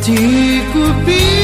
de cupim.